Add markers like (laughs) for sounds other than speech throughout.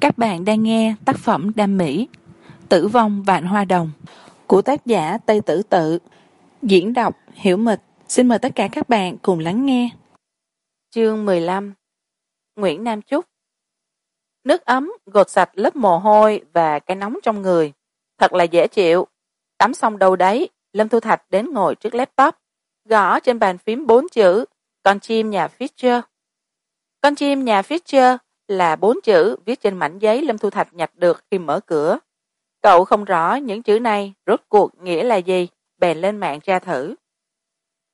các bạn đang nghe tác phẩm đam mỹ, tử vong vạn hoa đồng, của tác giả tây tử tự. Diễn đọc hiểu mịch. Xin mời tất cả các bạn cùng lắng nghe. Chương mười lăm, nguyễn nam chúc. Nước ấm gột sạch lớp mồ hôi và cái nóng trong người. Thật là dễ chịu. Tắm xong đâu đấy, lâm thu thạch đến ngồi trước laptop, gõ trên bàn phím bốn chữ, con chim nhà fisher. Con chim nhà fisher là bốn chữ viết trên mảnh giấy lâm thu thạch nhặt được khi mở cửa. Cậu không rõ những chữ này rốt cuộc nghĩa là gì, bèn lên mạng tra thử.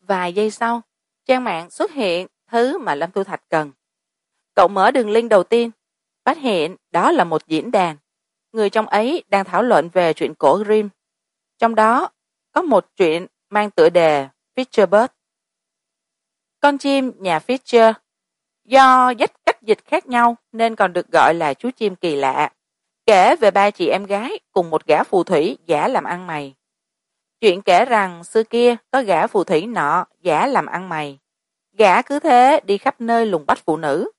Vài giây sau, trang mạng xuất hiện thứ mà lâm thu thạch cần. Cậu mở đường link đầu tiên, phát hiện đó là một diễn đàn. Người trong ấy đang thảo luận về chuyện cổ grimm. Trong đó, có một chuyện mang tựa đề fischer bird. Con chim nhà fischer do dách cách dịch khác nhau nên còn được gọi là chú chim kỳ lạ. Kể về ba chị em gái cùng một gã phù thủy giả làm ăn mày. Chuyện kể rằng xưa kia có gã phù thủy nọ giả làm ăn mày. Gã cứ thế đi khắp nơi lùng bắt phụ nữ.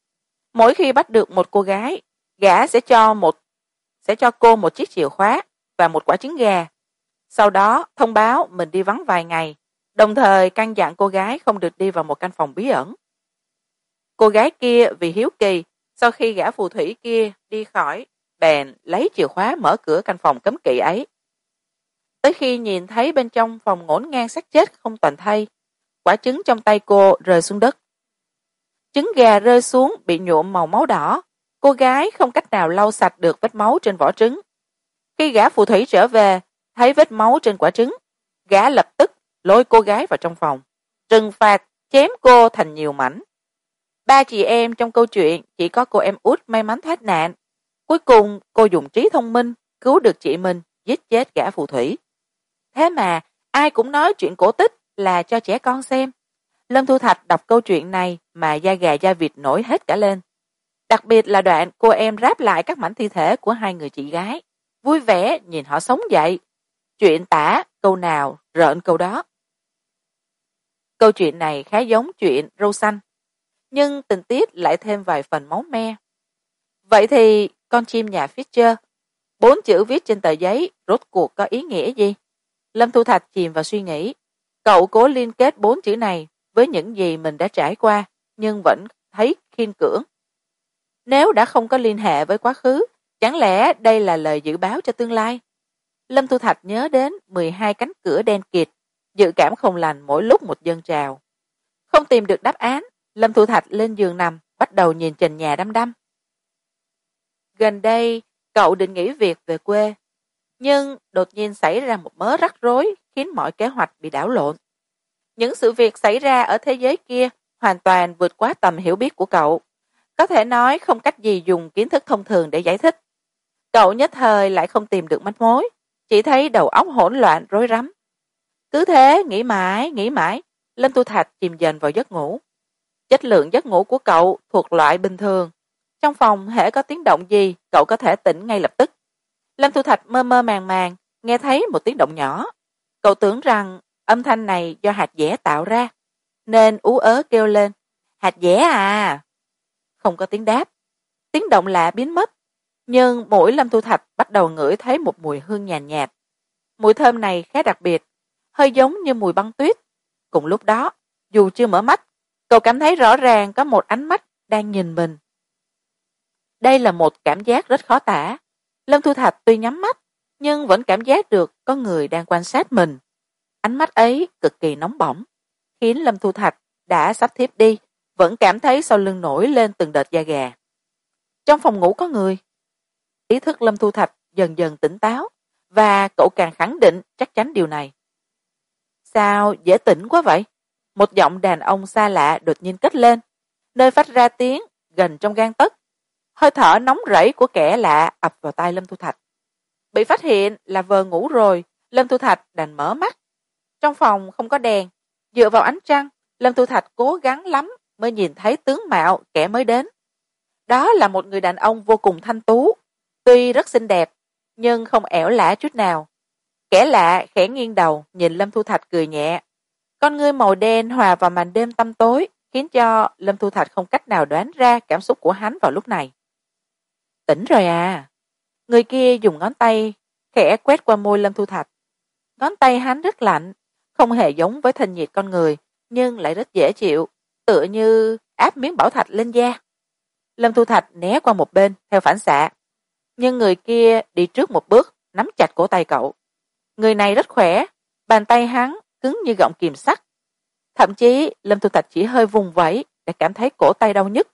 Mỗi khi bắt được một cô gái, gã sẽ cho một, sẽ cho cô một chiếc chìa khóa và một quả trứng gà. Sau đó thông báo mình đi vắng vài ngày, đồng thời căn dặn cô gái không được đi vào một căn phòng bí ẩn cô gái kia vì hiếu kỳ, sau khi gã phù thủy kia đi khỏi, bèn lấy chìa khóa mở cửa căn phòng cấm kỵ ấy. Tới khi nhìn thấy bên trong phòng ngổn ngang xác chết không toàn thay, quả trứng trong tay cô rơi xuống đất. Trứng gà rơi xuống bị nhuộm màu máu đỏ. Cô gái không cách nào lau sạch được vết máu trên vỏ trứng. Khi gã phù thủy trở về, thấy vết máu trên quả trứng, gã lập tức lôi cô gái vào trong phòng. Trừng phạt chém cô thành nhiều mảnh ba chị em trong câu chuyện, chỉ có cô em út may mắn thoát nạn. Cuối cùng, cô dùng trí thông minh cứu được chị mình, giết chết gã phù thủy. Thế mà, ai cũng nói chuyện cổ tích là cho trẻ con xem. Lâm thu thạch đọc câu chuyện này mà da gà da vịt nổi hết cả lên. Đặc biệt là đoạn cô em ráp lại các mảnh thi thể của hai người chị gái. Vui vẻ nhìn họ sống dậy. Chuyện tả câu nào rợn câu đó. Câu chuyện này khá giống chuyện râu xanh nhưng tình tiết lại thêm vài phần máu me. Vậy thì con chim nhà fischer bốn chữ viết trên tờ giấy rốt cuộc có ý nghĩa gì? Lâm thu thạch chìm vào suy nghĩ. Cậu cố liên kết bốn chữ này với những gì mình đã trải qua, nhưng vẫn thấy khiên cưỡng. Nếu đã không có liên hệ với quá khứ, chẳng lẽ đây là lời dự báo cho tương lai? Lâm thu thạch nhớ đến mười hai cánh cửa đen kịt, dự cảm không lành mỗi lúc một dân trào. Không tìm được đáp án lâm thu thạch lên giường nằm, bắt đầu nhìn trần nhà đăm đăm. Gần đây, cậu định nghỉ việc về quê, nhưng đột nhiên xảy ra một mớ rắc rối khiến mọi kế hoạch bị đảo lộn. Những sự việc xảy ra ở thế giới kia hoàn toàn vượt quá tầm hiểu biết của cậu. Có thể nói không cách gì dùng kiến thức thông thường để giải thích. Cậu nhất thời lại không tìm được manh mối, chỉ thấy đầu óc hỗn loạn, rối rắm. Cứ thế, nghĩ mãi nghĩ mãi, lâm tu thạch chìm dần vào giấc ngủ chất lượng giấc ngủ của cậu thuộc loại bình thường. Trong phòng hễ có tiếng động gì cậu có thể tỉnh ngay lập tức. Lâm thu thạch mơ mơ màng màng nghe thấy một tiếng động nhỏ. Cậu tưởng rằng âm thanh này do hạt dẻ tạo ra nên ú ớ kêu lên hạt dẻ à! Không có tiếng đáp. Tiếng động lạ biến mất nhưng mũi lâm thu thạch bắt đầu ngửi thấy một mùi hương nhàn nhạt, nhạt. Mùi thơm này khá đặc biệt hơi giống như mùi băng tuyết. Cùng lúc đó dù chưa mở mắt cậu cảm thấy rõ ràng có một ánh mắt đang nhìn mình. Đây là một cảm giác rất khó tả. Lâm thu thạch tuy nhắm mắt, nhưng vẫn cảm giác được có người đang quan sát mình. Ánh mắt ấy cực kỳ nóng bỏng, khiến lâm thu thạch đã sắp thiếp đi, vẫn cảm thấy sau lưng nổi lên từng đợt da gà. Trong phòng ngủ có người. Ý thức lâm thu thạch dần dần tỉnh táo, và cậu càng khẳng định chắc chắn điều này. Sao dễ tỉnh quá vậy? Một giọng đàn ông xa lạ đột nhiên cất lên, nơi phát ra tiếng gần trong gan tấc. Hơi thở nóng rẫy của kẻ lạ ập vào tai lâm thu thạch. Bị phát hiện là vờ ngủ rồi, lâm thu thạch đành mở mắt. Trong phòng không có đèn, dựa vào ánh trăng, lâm thu thạch cố gắng lắm mới nhìn thấy tướng mạo kẻ mới đến. Đó là một người đàn ông vô cùng thanh tú, tuy rất xinh đẹp, nhưng không ẻo lả chút nào. Kẻ lạ khẽ nghiêng đầu nhìn lâm thu thạch cười nhẹ con ngươi màu đen hòa vào màn đêm tăm tối, khiến cho lâm thu thạch không cách nào đoán ra cảm xúc của hắn vào lúc này. Tỉnh rồi à. Người kia dùng ngón tay khẽ quét qua môi lâm thu thạch. Ngón tay hắn rất lạnh, không hề giống với thân nhiệt con người, nhưng lại rất dễ chịu, tựa như áp miếng bảo thạch lên da. Lâm thu thạch né qua một bên, theo phản xạ. Nhưng người kia đi trước một bước, nắm chặt cổ tay cậu. Người này rất khỏe, bàn tay hắn cứng như gọng kìm sắt. Thậm chí, lâm thu thạch chỉ hơi vùng vẫy đã cảm thấy cổ tay đau nhức.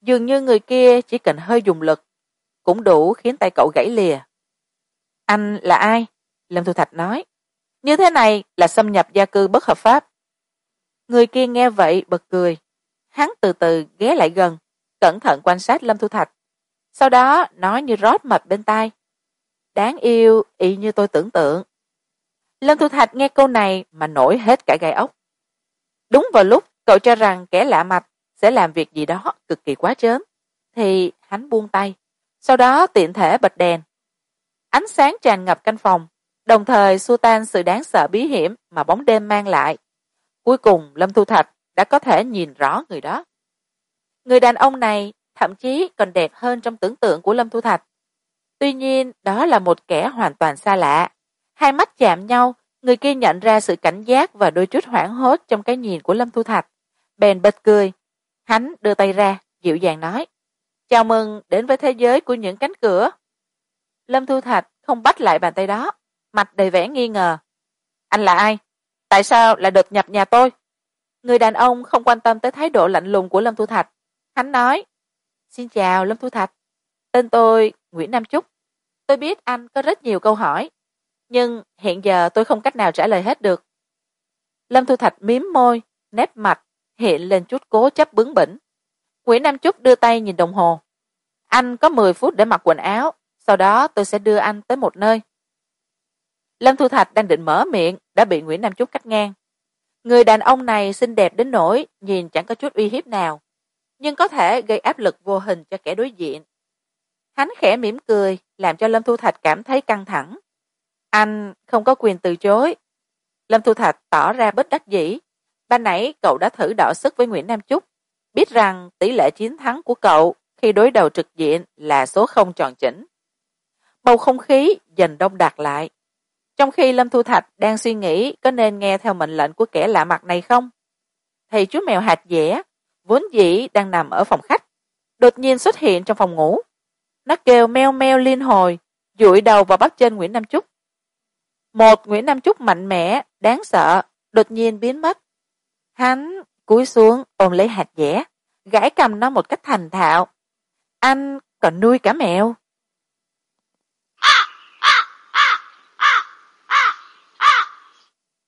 Dường như người kia chỉ cần hơi dùng lực, cũng đủ khiến tay cậu gãy lìa. Anh là ai? Lâm thu thạch nói. Như thế này là xâm nhập gia cư bất hợp pháp. Người kia nghe vậy bật cười. Hắn từ từ ghé lại gần, cẩn thận quan sát lâm thu thạch. Sau đó nói như rót mật bên tai. Đáng yêu y như tôi tưởng tượng lâm thu thạch nghe câu này mà nổi hết cả gai ốc. Đúng vào lúc cậu cho rằng kẻ lạ mặt sẽ làm việc gì đó cực kỳ quá chớn thì hắn buông tay, sau đó tiện thể bật đèn. Ánh sáng tràn ngập căn phòng, đồng thời xua tan sự đáng sợ bí hiểm mà bóng đêm mang lại. Cuối cùng, lâm thu thạch đã có thể nhìn rõ người đó. Người đàn ông này thậm chí còn đẹp hơn trong tưởng tượng của lâm thu thạch. Tuy nhiên, đó là một kẻ hoàn toàn xa lạ hai mắt chạm nhau, người kia nhận ra sự cảnh giác và đôi chút hoảng hốt trong cái nhìn của lâm thu thạch. Bèn bật cười. Hắn đưa tay ra, dịu dàng nói, chào mừng đến với thế giới của những cánh cửa. Lâm thu thạch không bắt lại bàn tay đó, mặt đầy vẻ nghi ngờ. Anh là ai? Tại sao lại đột nhập nhà tôi? Người đàn ông không quan tâm tới thái độ lạnh lùng của lâm thu thạch. Hắn nói, xin chào, lâm thu thạch. Tên tôi nguyễn nam trúc tôi biết anh có rất nhiều câu hỏi nhưng hiện giờ tôi không cách nào trả lời hết được. Lâm thu thạch mím môi nép mặt hiện lên chút cố chấp bướng bỉnh. Nguyễn nam chúc đưa tay nhìn đồng hồ. Anh có mười phút để mặc quần áo, sau đó tôi sẽ đưa anh tới một nơi. Lâm thu thạch đang định mở miệng, đã bị nguyễn nam chúc cắt ngang. Người đàn ông này xinh đẹp đến nỗi nhìn chẳng có chút uy hiếp nào, nhưng có thể gây áp lực vô hình cho kẻ đối diện. Hắn khẽ mỉm cười, làm cho lâm thu thạch cảm thấy căng thẳng anh không có quyền từ chối. Lâm thu thạch tỏ ra bất đắc dĩ. Ban nãy cậu đã thử đọ sức với nguyễn nam trúc biết rằng tỷ lệ chiến thắng của cậu khi đối đầu trực diện là số không tròn chỉnh. Bầu không khí dần đông đặc lại. Trong khi lâm thu thạch đang suy nghĩ có nên nghe theo mệnh lệnh của kẻ lạ mặt này không? Thì chú mèo hạt dẻ, vốn dĩ đang nằm ở phòng khách, đột nhiên xuất hiện trong phòng ngủ. Nó kêu meo meo liên hồi, dụi đầu vào bắp chân nguyễn nam trúc một nguyễn nam trúc mạnh mẽ, đáng sợ, đột nhiên biến mất. Hắn cúi xuống ôm lấy hạt dẻ, gãi cầm nó một cách thành thạo. Anh còn nuôi cả mèo.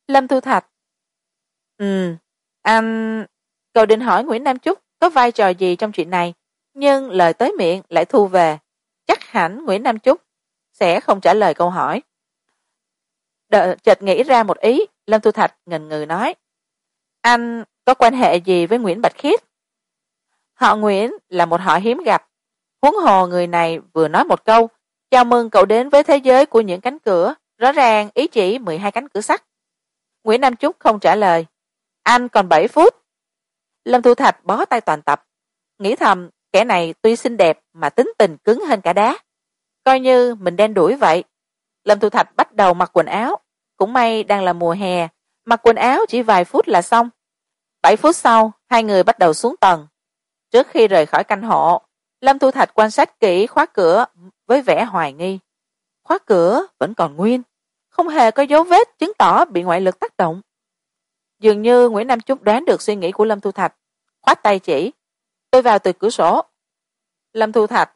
Lâm thu thạch. Ừ anh, cậu định hỏi nguyễn nam trúc có vai trò gì trong chuyện này, nhưng lời tới miệng lại thu về. Chắc hẳn nguyễn nam trúc sẽ không trả lời câu hỏi. Đợi, chợt nghĩ ra một ý. Lâm thu thạch ngần ngừ nói anh có quan hệ gì với nguyễn bạch khiết? Họ nguyễn là một họ hiếm gặp. Huống hồ người này vừa nói một câu chào mừng cậu đến với thế giới của những cánh cửa. Rõ ràng ý chỉ mười hai cánh cửa sắt. Nguyễn nam trúc không trả lời. Anh còn bảy phút. Lâm thu thạch bó tay toàn tập. Nghĩ thầm kẻ này tuy xinh đẹp mà tính tình cứng hơn cả đá. Coi như mình đen đuổi vậy lâm thu thạch bắt đầu mặc quần áo. Cũng may đang là mùa hè, mặc quần áo chỉ vài phút là xong. Bảy phút sau, hai người bắt đầu xuống tầng. Trước khi rời khỏi căn hộ, lâm thu thạch quan sát kỹ khóa cửa với vẻ hoài nghi. Khóa cửa vẫn còn nguyên, không hề có dấu vết chứng tỏ bị ngoại lực tác động. Dường như nguyễn nam trúc đoán được suy nghĩ của lâm thu thạch. Khoát tay chỉ, tôi vào từ cửa sổ. Lâm thu thạch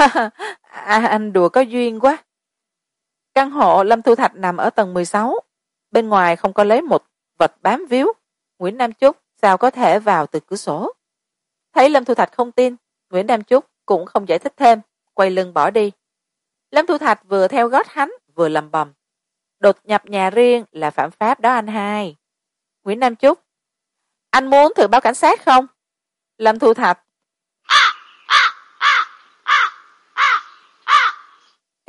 (laughs) à, anh đùa có duyên quá. Căn hộ lâm thu thạch nằm ở tầng mười sáu. Bên ngoài không có lấy một vật bám víu. Nguyễn nam Chúc, sao có thể vào từ cửa sổ? Thấy lâm thu thạch không tin nguyễn nam Chúc cũng không giải thích thêm quay lưng bỏ đi. Lâm thu thạch vừa theo gót hắn vừa lầm bầm. Đột nhập nhà riêng là phạm pháp đó anh hai. Nguyễn nam Chúc, anh muốn thử báo cảnh sát không? Lâm thu thạch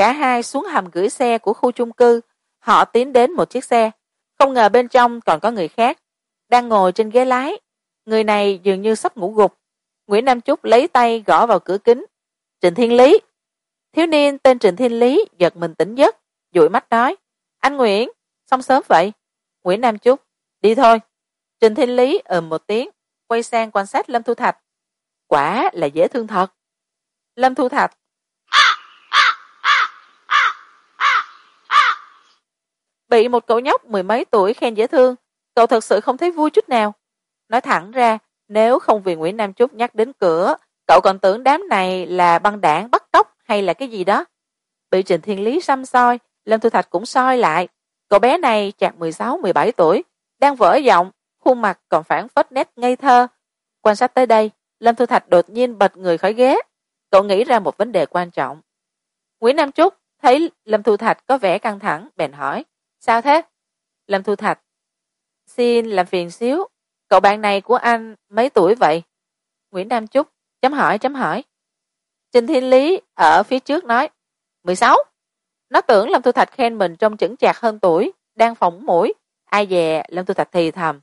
cả hai xuống hầm gửi xe của khu chung cư. Họ tiến đến một chiếc xe. Không ngờ bên trong còn có người khác. Đang ngồi trên ghế lái. Người này dường như sắp ngủ gục. Nguyễn nam chúc lấy tay gõ vào cửa kính. Trịnh thiên lý. Thiếu niên tên trịnh thiên lý giật mình tỉnh giấc, dụi mắt nói, anh nguyễn, xong sớm vậy? Nguyễn nam chúc, đi thôi. Trịnh thiên lý ừm một tiếng, quay sang quan sát lâm thu thạch. Quả là dễ thương thật. Lâm thu thạch bị một cậu nhóc mười mấy tuổi khen dễ thương, cậu thật sự không thấy vui chút nào. Nói thẳng ra, nếu không vì nguyễn nam trúc nhắc đến cửa, cậu còn tưởng đám này là băng đảng bắt cóc hay là cái gì đó. Bị trịnh thiên lý xăm soi, lâm thu thạch cũng soi lại. Cậu bé này chạc mười sáu, mười bảy tuổi, đang vỡ giọng, khuôn mặt còn phản phất nét ngây thơ. Quan sát tới đây, lâm thu thạch đột nhiên bật người khỏi ghế. Cậu nghĩ ra một vấn đề quan trọng. Nguyễn nam trúc thấy lâm thu thạch có vẻ căng thẳng, bèn hỏi sao thế? Lâm thu thạch. Xin làm phiền xíu. Cậu bạn này của anh mấy tuổi vậy? Nguyễn nam Chúc. chấm hỏi chấm hỏi. Trình thiên lý ở phía trước nói, mười sáu. Nó tưởng lâm thu thạch khen mình trông chững chạc hơn tuổi, đang phỏng mũi. Ai dè, lâm thu thạch thì thầm,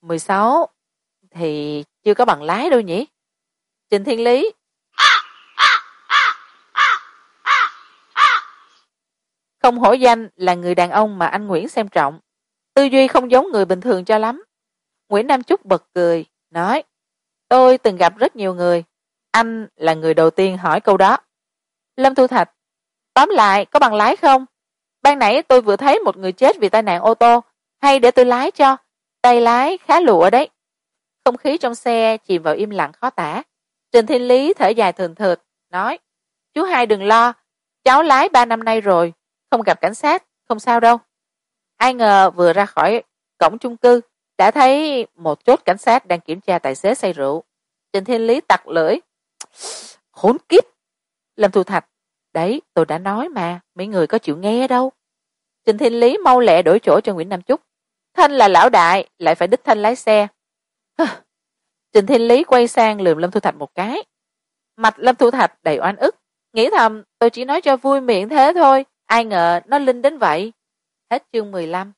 mười sáu thì chưa có bằng lái đâu nhỉ? Trình thiên lý không hổ danh là người đàn ông mà anh nguyễn xem trọng. Tư duy không giống người bình thường cho lắm. Nguyễn nam chúc bật cười, nói, tôi từng gặp rất nhiều người. Anh là người đầu tiên hỏi câu đó. Lâm thu thạch, tóm lại, có bằng lái không? Ban nãy tôi vừa thấy một người chết vì tai nạn ô tô. Hay để tôi lái cho. Tay lái khá lụa đấy. Không khí trong xe chìm vào im lặng khó tả. Trình thiên lý thở dài thường thượt, nói, chú hai đừng lo. Cháu lái ba năm nay rồi không gặp cảnh sát, không sao đâu. Ai ngờ vừa ra khỏi cổng chung cư, đã thấy một chốt cảnh sát đang kiểm tra tài xế say rượu. Trình thiên lý tặc lưỡi. Khốn kiếp! Lâm thu thạch. Đấy, tôi đã nói mà, mấy người có chịu nghe đâu. Trình thiên lý mau lẹ đổi chỗ cho nguyễn nam trúc thanh là lão đại, lại phải đích thanh lái xe. Trình thiên lý quay sang lườm lâm thu thạch một cái. Mặt lâm thu thạch đầy oan ức. Nghĩ thầm, tôi chỉ nói cho vui miệng thế thôi ai ngờ nó linh đến vậy. Hết chương mười lăm.